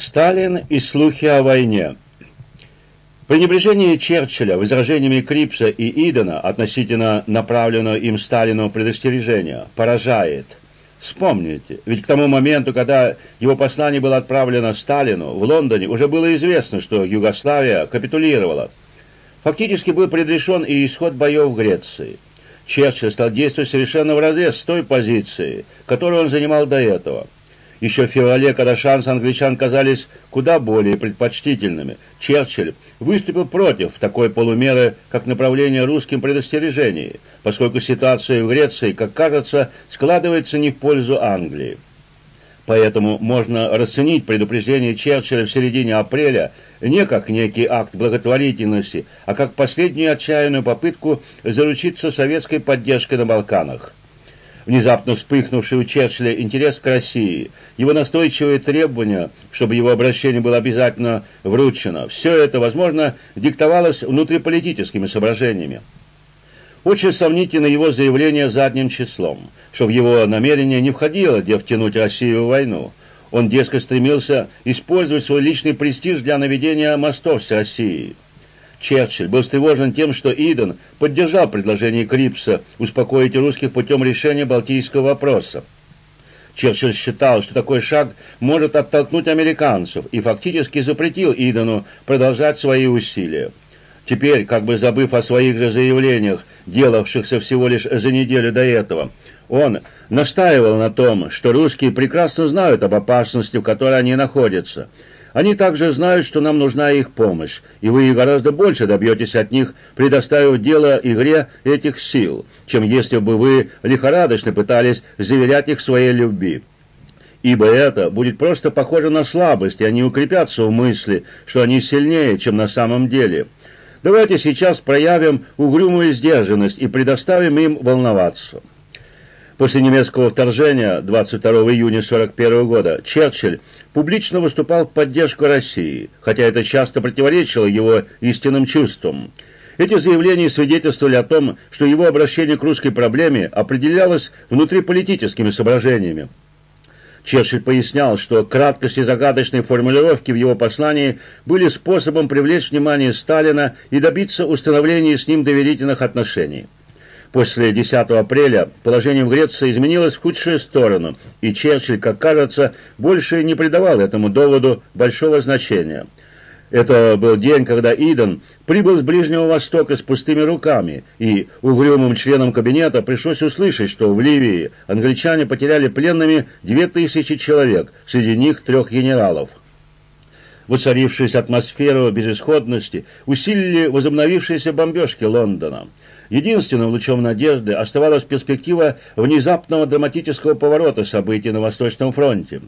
Сталин и слухи о войне. Пренебрежение Черчилля возражениями Крипса и Идена относительно направленного им Сталину предостережения поражает. Вспомните, ведь к тому моменту, когда его послание было отправлено Сталину, в Лондоне уже было известно, что Югославия капитулировала. Фактически был предрешен и исход боев в Греции. Черчилль стал действовать совершенно вразрез с той позиции, которую он занимал до этого – еще в феврале, когда шансы англичан казались куда более предпочтительными, Черчилль выступил против такой полумеры, как направление русским предостережений, поскольку ситуация в Греции, как кажется, складывается не в пользу Англии. Поэтому можно расценить предупреждение Черчилля в середине апреля не как некий акт благотворительности, а как последнюю отчаянную попытку заручиться советской поддержкой на Балканах внезапно вспыхнувший у Черчилля интерес к России, его настойчивые требования, чтобы его обращение было обязательно вручено, все это, возможно, диктовалось внутриполитическими соображениями. Очень сомнительно его заявление задним числом, что в его намерение не входило, где втянуть Россию в войну. Он, дескать, стремился использовать свой личный престиж для наведения мостов с Россией. Черчилль был встревожен тем, что Иден поддержал предложение Крипса успокоить русских путем решения Балтийского вопроса. Черчилль считал, что такой шаг может оттолкнуть американцев и фактически запретил Идену продолжать свои усилия. Теперь, как бы забыв о своих же заявлениях, делавшихся всего лишь за неделю до этого, он настаивал на том, что русские прекрасно знают об опасности, в которой они находятся – они также знают, что нам нужна их помощь, и вы гораздо больше добьетесь от них, предоставив дело игре этих сил, чем если бы вы лихорадочно пытались заверять их своей любви. Ибо это будет просто похоже на слабость, и они укрепятся в мысли, что они сильнее, чем на самом деле. Давайте сейчас проявим угрюмую сдержанность и предоставим им волноваться. После немецкого вторжения 22 июня 1941 года Черчилль публично выступал в поддержку России, хотя это часто противоречило его истинным чувствам. Эти заявления свидетельствовали о том, что его обращение к русской проблеме определялось внутриполитическими соображениями. Черчилль пояснял, что краткость и загадочные формулировки в его послании были способом привлечь внимание Сталина и добиться установления с ним доверительных отношений. После 10 апреля положение в Греции изменилось в худшую сторону, и Черчилль, как кажется, больше не придавал этому доводу большого значения. Это был день, когда Иден прибыл с Ближнего Востока с пустыми руками, и угрюмым членам кабинета пришлось услышать, что в Ливии англичане потеряли пленными две тысячи человек, среди них трех генералов. Воцарившуюся атмосферу безысходности усилили возобновившиеся бомбежки Лондона. Единственным лучом надежды оставалась перспектива внезапного драматического поворота событий на Восточном фронте.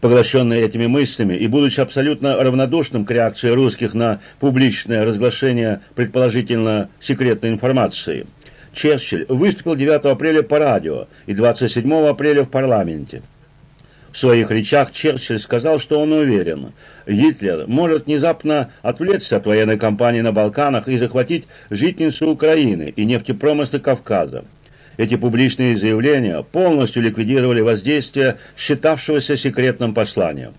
Поглощенный этими мыслями и будучи абсолютно равнодушным к реакции русских на публичное разглашение предположительно секретной информации, Черчилль выступил 9 апреля по радио и 27 апреля в парламенте. В своих речах Черчилль сказал, что он уверен, Гитлер может внезапно отвлечься от военной кампании на Балканах и захватить житницу Украины и нефтепромыслы Кавказа. Эти публичные заявления полностью ликвидировали воздействие считавшегося секретным посланием.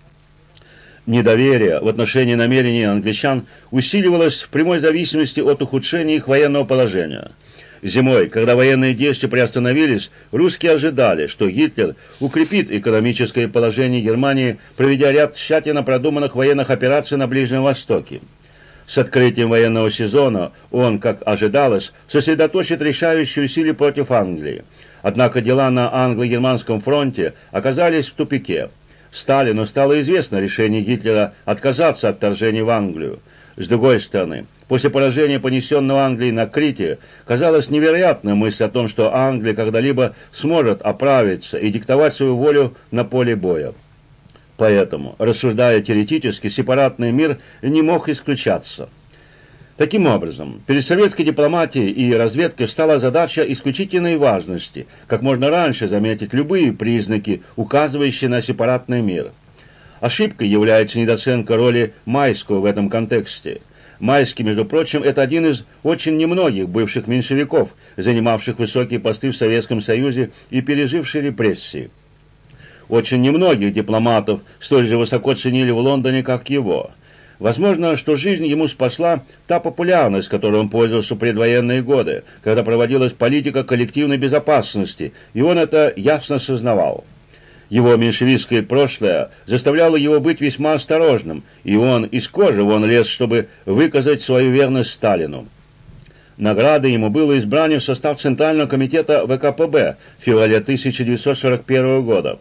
Недоверие в отношении намерений англичан усиливалось в прямой зависимости от ухудшения их военного положения – Зимой, когда военные действия приостановились, русские ожидали, что Гитлер укрепит экономическое положение Германии, проведя ряд тщательно продуманных военных операций на Ближнем Востоке. С открытием военного сезона он, как ожидалось, сосредоточит решающие усилия против Англии. Однако дела на англо-германском фронте оказались в тупике. Сталину стало известно решение Гитлера отказаться от вторжения в Англию. С другой стороны, После поражения, понесенного Англией на Крите, казалась невероятной мысль о том, что Англия когда-либо сможет оправиться и диктовать свою волю на поле боя. Поэтому, рассуждая теоретически, сепаратный мир не мог исключаться. Таким образом, перед советской дипломатией и разведкой стала задача исключительной важности, как можно раньше заметить любые признаки, указывающие на сепаратный мир. Ошибкой является недооценка роли Майского в этом контексте – Майский, между прочим, это один из очень немногих бывших меньшевиков, занимавших высокие посты в Советском Союзе и переживший репрессии. Очень немногих дипломатов столь же высоко ценили в Лондоне, как его. Возможно, что жизнь ему спасла та популярность, которой он пользовался в предвоенные годы, когда проводилась политика коллективной безопасности, и он это ясно сознавал. Его меньшевистское прошлое заставляло его быть весьма осторожным, и он из кожи вон лез, чтобы выказать свою верность Сталину. Наградой ему было избрание в состав Центрального комитета ВКПБ в феврале 1941 года.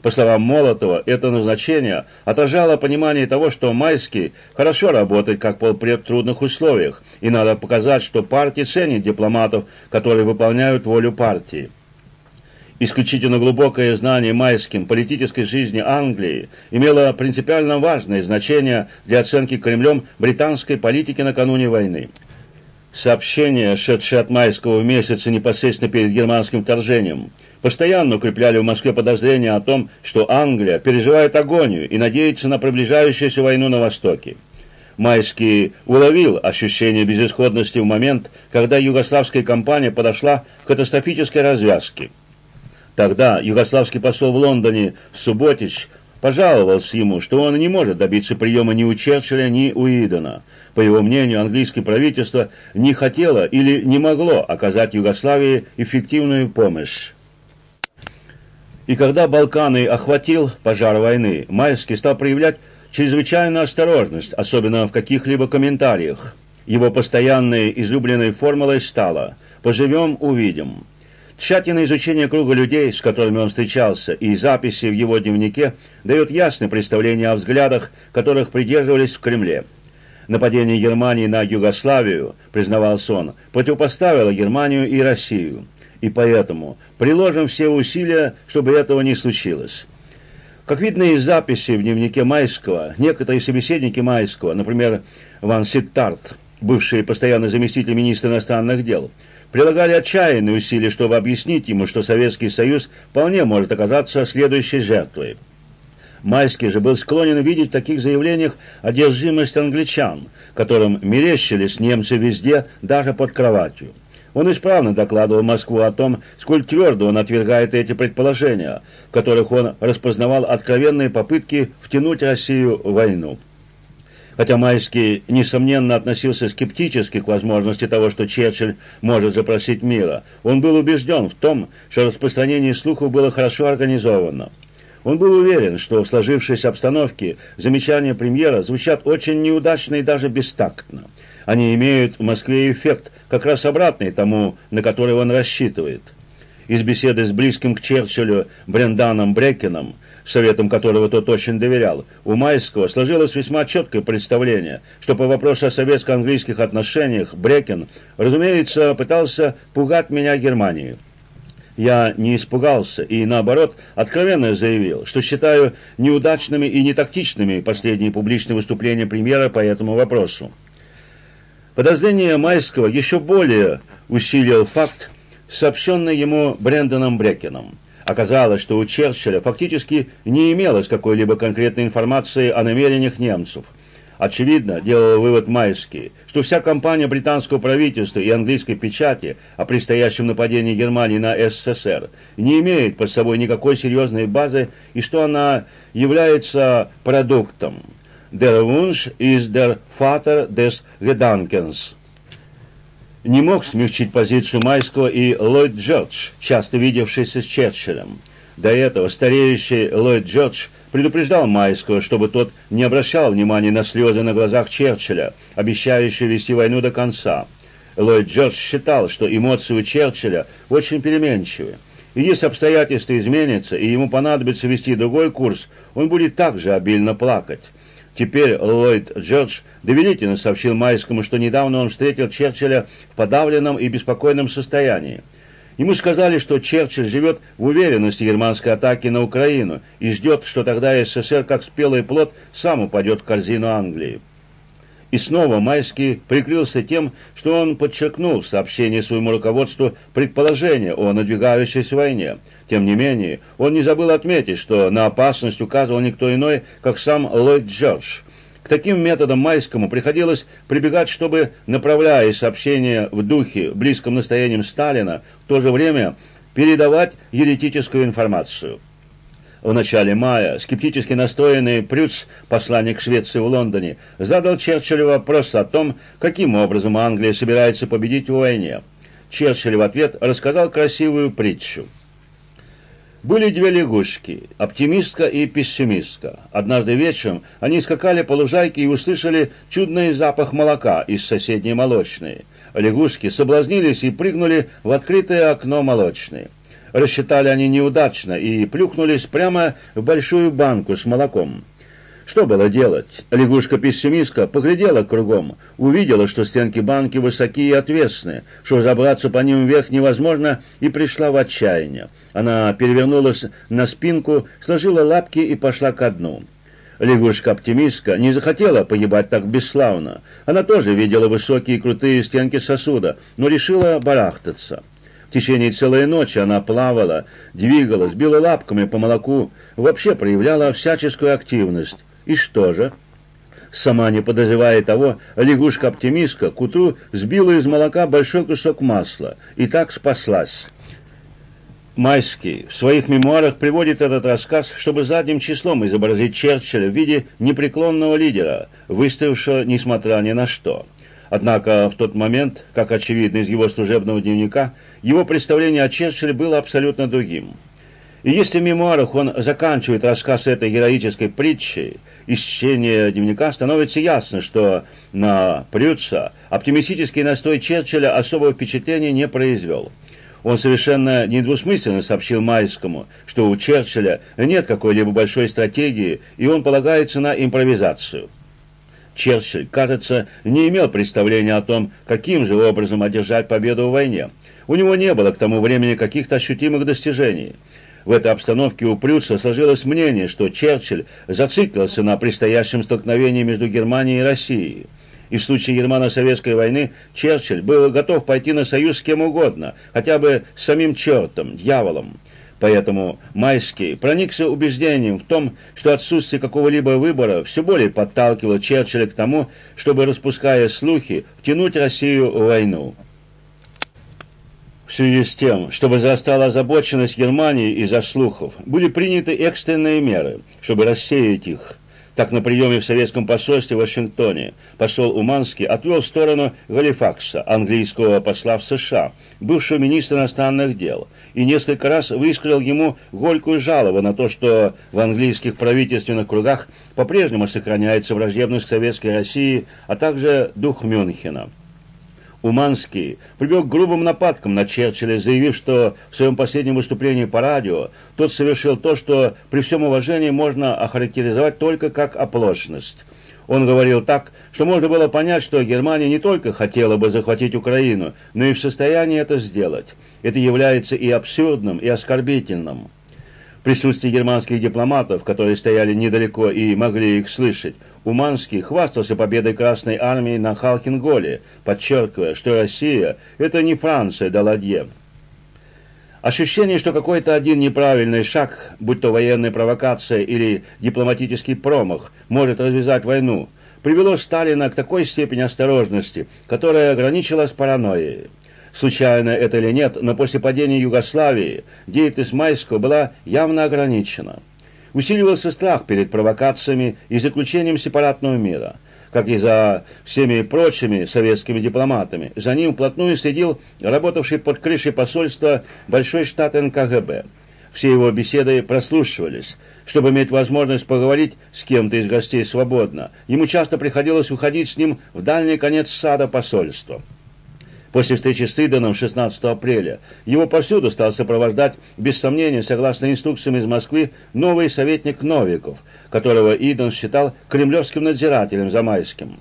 По словам Молотова, это назначение отражало понимание того, что Майский хорошо работает как полпред в трудных условиях, и надо показать, что партия ценит дипломатов, которые выполняют волю партии. Исключительно глубокое знание Майским политической жизни Англии имело принципиально важное значение для оценки Кремлем британской политики накануне войны. Сообщения, шедшие от майского месяца непосредственно перед германским вторжением, постоянно укрепляли в Москве подозрения о том, что Англия переживает агонию и надеется на приближающуюся войну на Востоке. Майский уловил ощущение безысходности в момент, когда югославская кампания подошла к катастрофической развязке. Тогда югославский посол в Лондоне Субботич пожаловался ему, что он не может добиться приема ни у Черчилля, ни у Идена. По его мнению, английское правительство не хотело или не могло оказать Югославии эффективную помощь. И когда Балканы охватил пожар войны, Майский стал проявлять чрезвычайную осторожность, особенно в каких-либо комментариях. Его постоянной излюбленной формулой стало «поживем – увидим». Тщательное изучение круга людей, с которыми он встречался, и записи в его дневнике дают ясное представление о взглядах, которых придерживались в Кремле. Нападение Германии на Югославию, признавался он, противопоставило Германию и Россию и поэтому приложим все усилия, чтобы этого не случилось. Как видно из записи в дневнике Майского, некоторые собеседники Майского, например, Ван Ситтарт, бывший постоянный заместитель министра иностранных дел, прилагали отчаянные усилия, чтобы объяснить ему, что Советский Союз вполне может оказаться следующей жертвой. Майский же был склонен видеть в таких заявлениях одержимость англичан, которым мерещились немцы везде, даже под кроватью. Он исправно докладывал Москву о том, сколь твердо он отвергает эти предположения, в которых он распознавал откровенные попытки втянуть Россию в войну. Хотя Майский, несомненно, относился скептически к возможности того, что Черчилль может запросить мира, он был убежден в том, что распространение слухов было хорошо организовано. Он был уверен, что в сложившейся обстановке замечания премьера звучат очень неудачно и даже бестактно. Они имеют в Москве эффект, как раз обратный тому, на который он рассчитывает. Из беседы с близким к Черчиллю Бренданом Брекеном, советом которого тот очень доверял, у Майского сложилось весьма четкое представление, что по вопросу о советско-английских отношениях Брекен, разумеется, пытался пугать меня Германию. Я не испугался и, наоборот, откровенно заявил, что считаю неудачными и нетактичными последние публичные выступления премьера по этому вопросу. Подозрение Майского еще более усилил факт, сообщенный ему Брэндоном Брекеном. Оказалось, что у Черчилля фактически не имелось какой-либо конкретной информации о намерениях немцев. Очевидно, делал вывод Майский, что вся кампания британского правительства и английской печати о предстоящем нападении Германии на СССР не имеет под собой никакой серьезной базы и что она является продуктом Der Wunsch ist der Vater des Gedankens. Не мог смягчить позицию Майского и Ллойд Джордж, часто видевшийся с Черчиллем. До этого стареющий Ллойд Джордж предупреждал Майского, чтобы тот не обращал внимания на слезы на глазах Черчилля, обещающие вести войну до конца. Ллойд Джордж считал, что эмоции у Черчилля очень переменчивы. И если обстоятельства изменятся, и ему понадобится вести другой курс, он будет также обильно плакать. Теперь Ллойд Джордж доверительно сообщил Майскому, что недавно он встретил Черчилля в подавленном и беспокойном состоянии. Ему сказали, что Черчилль живет в уверенности германской атаки на Украину и ждет, что тогда СССР, как спелый плод, сам упадет в корзину Англии. И снова Майский прикрылся тем, что он подчеркнул в сообщении своему руководству предположение о надвигающейся войне. Тем не менее, он не забыл отметить, что на опасность указывал никто иной, как сам Ллойд Джордж. К таким методам Майскому приходилось прибегать, чтобы, направляя сообщения в духе, близком настоянием Сталина, в то же время передавать еретическую информацию. В начале мая скептически настроенный Прюц, посланник Швеции в Лондоне, задал Черчиллю вопрос о том, каким образом Англия собирается победить в войне. Черчилль в ответ рассказал красивую притчу. Были две лягушки, оптимистка и пессимистка. Однажды вечером они скакали по лужайке и услышали чудный запах молока из соседней молочной. Лягушки соблазнились и прыгнули в открытое окно молочной. Рассчитали они неудачно и плюхнулись прямо в большую банку с молоком. Что было делать? Лягушка-пессимистка поглядела кругом, увидела, что стенки банки высокие и отвесные, что забраться по ним вверх невозможно, и пришла в отчаяние. Она перевернулась на спинку, сложила лапки и пошла ко дну. Лягушка-оптимистка не захотела погибать так бесславно. Она тоже видела высокие крутые стенки сосуда, но решила барахтаться. В течение целой ночи она плавала, двигалась, била лапками по молоку, вообще проявляла всяческую активность. И что же? Сама не подозревая того, лягушка-оптимистка к утру сбила из молока большой кусок масла и так спаслась. Майский в своих мемуарах приводит этот рассказ, чтобы задним числом изобразить Черчилля в виде непреклонного лидера, выставившего несмотря ни на что. Однако в тот момент, как очевидно из его служебного дневника, его представление о Черчилле было абсолютно другим. И если в мемуарах он заканчивает рассказ этой героической притчей, из чтения дневника становится ясно, что на Прюца оптимистический настрой Черчилля особого впечатления не произвел. Он совершенно недвусмысленно сообщил Майскому, что у Черчилля нет какой-либо большой стратегии, и он полагается на импровизацию. Черчилль, кажется, не имел представления о том, каким же образом одержать победу в войне. У него не было к тому времени каких-то ощутимых достижений. В этой обстановке у Прюса сложилось мнение, что Черчилль зациклился на предстоящем столкновении между Германией и Россией. И в случае германо-советской войны Черчилль был готов пойти на союз с кем угодно, хотя бы с самим чертом, дьяволом. Поэтому Майский проникся убеждением в том, что отсутствие какого-либо выбора все более подталкивало Черчилля к тому, чтобы, распуская слухи, втянуть Россию в войну. В связи с тем, что возрастала озабоченность Германии из-за слухов, были приняты экстренные меры, чтобы рассеять их. Так, на приеме в советском посольстве в Вашингтоне посол Уманский отвел в сторону Галифакса, английского посла в США, бывшего министра иностранных дел, и несколько раз высказал ему горькую жалобу на то, что в английских правительственных кругах по-прежнему сохраняется враждебность к советской России, а также дух Мюнхена. Уманский прибег к грубым нападкам на Черчилля, заявив, что в своем последнем выступлении по радио тот совершил то, что при всем уважении можно охарактеризовать только как оплошность. Он говорил так, что можно было понять, что Германия не только хотела бы захватить Украину, но и в состоянии это сделать. Это является и абсурдным, и оскорбительным. В присутствии германских дипломатов, которые стояли недалеко и могли их слышать, Уманский хвастался победой Красной Армии на Халкинголе, подчеркивая, что Россия – это не Франция Даладье. Ощущение, что какой-то один неправильный шаг, будь то военная провокация или дипломатический промах, может развязать войну, привело Сталина к такой степени осторожности, которая ограничилась паранойей. Случайно это или нет, но после падения Югославии деятельность Майского была явно ограничена. Усиливался страх перед провокациями и заключением сепаратного мира. Как и за всеми прочими советскими дипломатами, за ним вплотную следил работавший под крышей посольства большой штат НКГБ. Все его беседы прослушивались. Чтобы иметь возможность поговорить с кем-то из гостей свободно, ему часто приходилось уходить с ним в дальний конец сада посольства после встречи с Иданом 16 апреля. Его повсюду стал сопровождать, без сомнения, согласно инструкциям из Москвы, новый советник Новиков, которого Идан считал кремлевским надзирателем за Майским.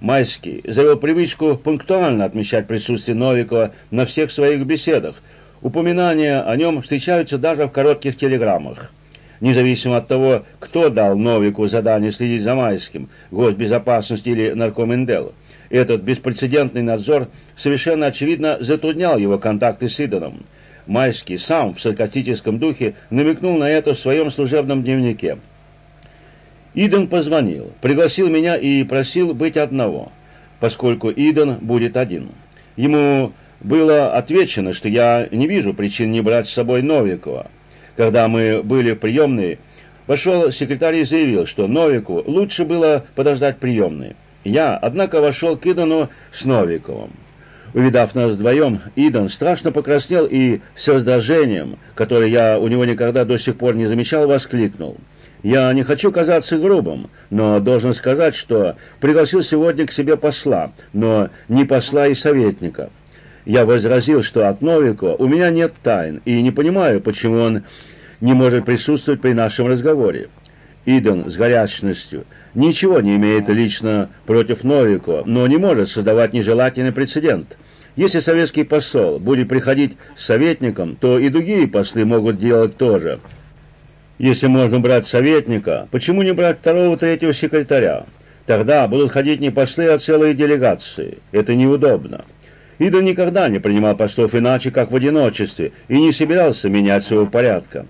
Майский завел привычку пунктуально отмечать присутствие Новикова на всех своих беседах. Упоминания о нем встречаются даже в коротких телеграммах. Независимо от того, кто дал Новику задание следить за Майским, госбезопасность или наркомендел – этот беспрецедентный надзор совершенно очевидно затруднял его контакты с Иданом. Майский сам в саркастическом духе намекнул на это в своем служебном дневнике. Иден позвонил, пригласил меня и просил быть одного, поскольку Иден будет один. Ему было отвечено, что я не вижу причин не брать с собой Новикова. Когда мы были в приемной, вошел секретарь и заявил, что Новику лучше было подождать приемной. Я, однако, вошел к Идану с Новиковым. Увидав нас вдвоем, Идан страшно покраснел и с раздражением, которое я у него никогда до сих пор не замечал, воскликнул. «Я не хочу казаться грубым, но должен сказать, что пригласил сегодня к себе посла, но не посла и советника». Я возразил, что от Новика у меня нет тайн, и не понимаю, почему он не может присутствовать при нашем разговоре. Иден с горячностью ничего не имеет лично против Новико, но не может создавать нежелательный прецедент. Если советский посол будет приходить с советником, то и другие послы могут делать то же. Если можно брать советника, почему не брать второго, третьего секретаря? Тогда будут ходить не послы, а целые делегации. Это неудобно. Ида никогда не принимал послов иначе, как в одиночестве, и не собирался менять своего порядка.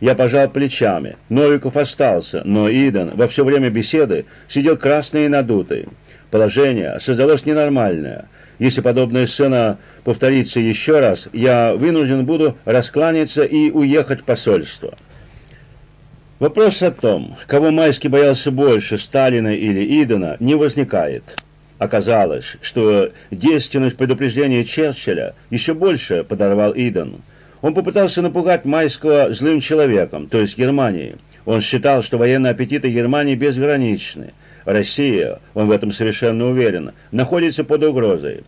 Я пожал плечами. Новиков остался, но Идан во все время беседы сидел красный и надутый. Положение создалось ненормальное. Если подобная сцена повторится еще раз, я вынужден буду раскланяться и уехать в посольство. Вопрос о том, кого Майский боялся больше, Сталина или Идана, не возникает. Оказалось, что действенность предупреждения Черчилля еще больше подорвал Идан. Он попытался напугать Майского злым человеком, то есть Германией. Он считал, что военные аппетиты Германии безграничны. Россия, он в этом совершенно уверен, находится под угрозой.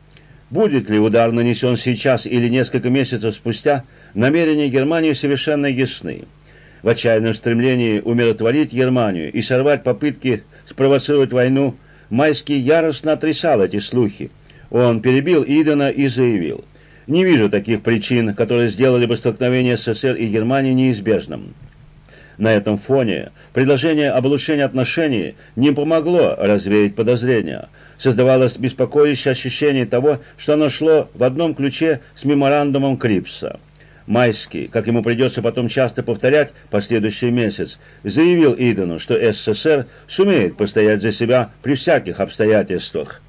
Будет ли удар нанесен сейчас или несколько месяцев спустя, намерения Германии совершенно ясны. В отчаянном стремлении умиротворить Германию и сорвать попытки спровоцировать войну, Майский яростно отрицал эти слухи. Он перебил Идена и заявил – не вижу таких причин, которые сделали бы столкновение СССР и Германии неизбежным. На этом фоне предложение об улучшении отношений не помогло развеять подозрения. Создавалось беспокоящее ощущение того, что оно шло в одном ключе с меморандумом Крипса. Майский, как ему придется потом часто повторять последующий месяц, заявил Идену, что СССР сумеет постоять за себя при всяких обстоятельствах.